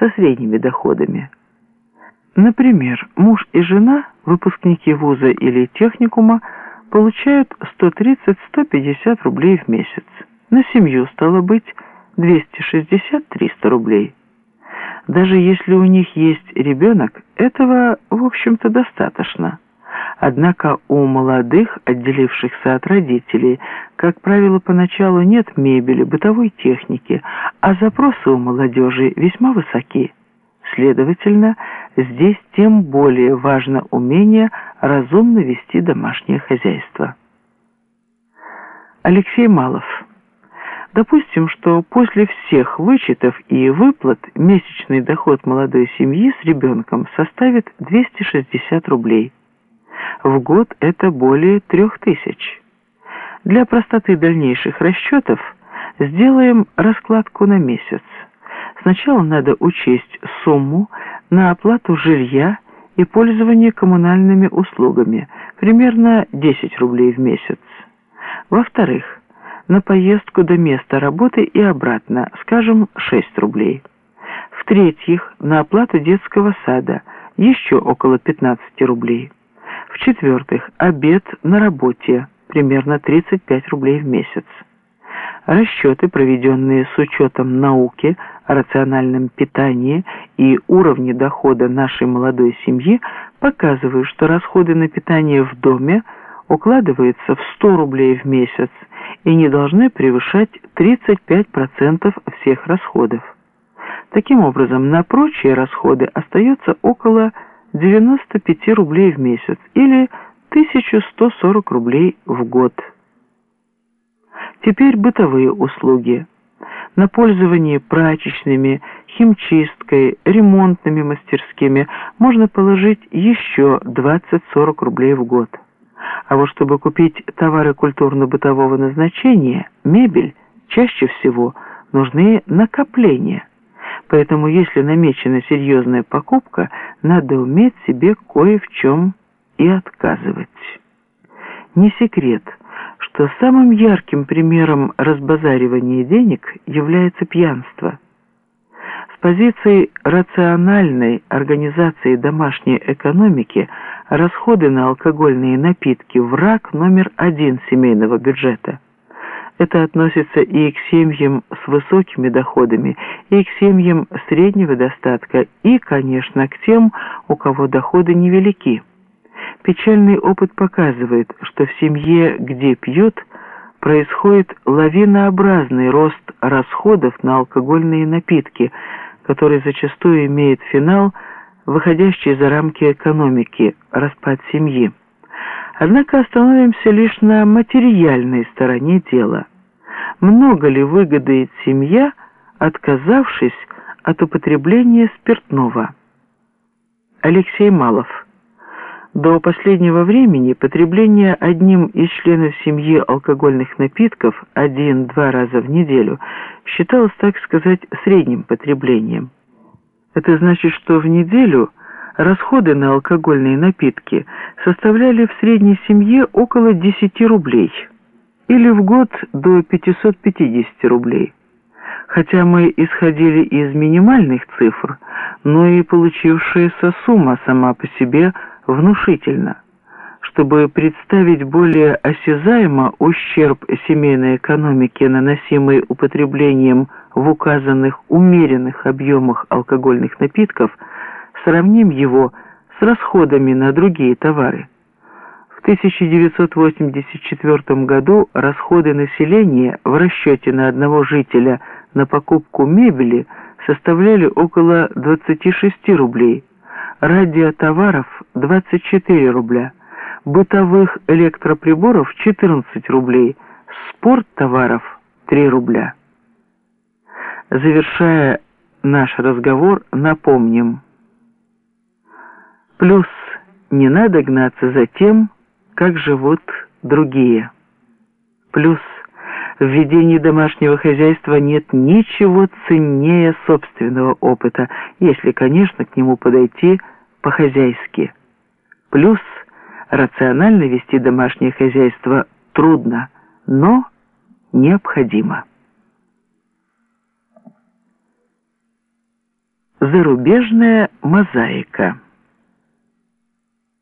со средними доходами. Например, муж и жена, выпускники вуза или техникума, получают 130-150 рублей в месяц. На семью, стало быть, 260-300 рублей. Даже если у них есть ребенок, этого, в общем-то, достаточно. Однако у молодых, отделившихся от родителей, как правило, поначалу нет мебели, бытовой техники, а запросы у молодежи весьма высоки. Следовательно, здесь тем более важно умение разумно вести домашнее хозяйство. Алексей Малов Допустим, что после всех вычетов и выплат месячный доход молодой семьи с ребенком составит 260 рублей. В год это более 3000. Для простоты дальнейших расчетов сделаем раскладку на месяц. Сначала надо учесть сумму на оплату жилья и пользование коммунальными услугами, примерно 10 рублей в месяц. Во-вторых, на поездку до места работы и обратно, скажем, 6 рублей. В-третьих, на оплату детского сада еще около 15 рублей. В-четвертых, обед на работе, примерно 35 рублей в месяц. Расчеты, проведенные с учетом науки о рациональном питании и уровне дохода нашей молодой семьи, показывают, что расходы на питание в доме укладываются в 100 рублей в месяц и не должны превышать 35% всех расходов. Таким образом, на прочие расходы остается около 95 рублей в месяц или 1140 рублей в год. Теперь бытовые услуги. На пользование прачечными, химчисткой, ремонтными мастерскими можно положить еще 20-40 рублей в год. А вот чтобы купить товары культурно-бытового назначения, мебель, чаще всего нужны накопления. Поэтому если намечена серьезная покупка, надо уметь себе кое в чем и отказывать. Не секрет, что самым ярким примером разбазаривания денег является пьянство. С позиции рациональной организации домашней экономики расходы на алкогольные напитки – враг номер один семейного бюджета – это относится и к семьям с высокими доходами, и к семьям среднего достатка, и, конечно, к тем, у кого доходы невелики. Печальный опыт показывает, что в семье, где пьют, происходит лавинообразный рост расходов на алкогольные напитки, который зачастую имеет финал, выходящий за рамки экономики, распад семьи. Однако остановимся лишь на материальной стороне дела. Много ли выгодает семья, отказавшись от употребления спиртного? Алексей Малов. До последнего времени потребление одним из членов семьи алкогольных напитков один-два раза в неделю считалось, так сказать, средним потреблением. Это значит, что в неделю – расходы на алкогольные напитки составляли в средней семье около 10 рублей или в год до 550 рублей. Хотя мы исходили из минимальных цифр, но и получившаяся сумма сама по себе внушительна. Чтобы представить более осязаемо ущерб семейной экономике, наносимый употреблением в указанных умеренных объемах алкогольных напитков – Сравним его с расходами на другие товары. В 1984 году расходы населения в расчете на одного жителя на покупку мебели составляли около 26 рублей, радиотоваров – 24 рубля, бытовых электроприборов – 14 рублей, спорттоваров – 3 рубля. Завершая наш разговор, напомним – Плюс не надо гнаться за тем, как живут другие. Плюс в ведении домашнего хозяйства нет ничего ценнее собственного опыта, если, конечно, к нему подойти по-хозяйски. Плюс рационально вести домашнее хозяйство трудно, но необходимо. Зарубежная мозаика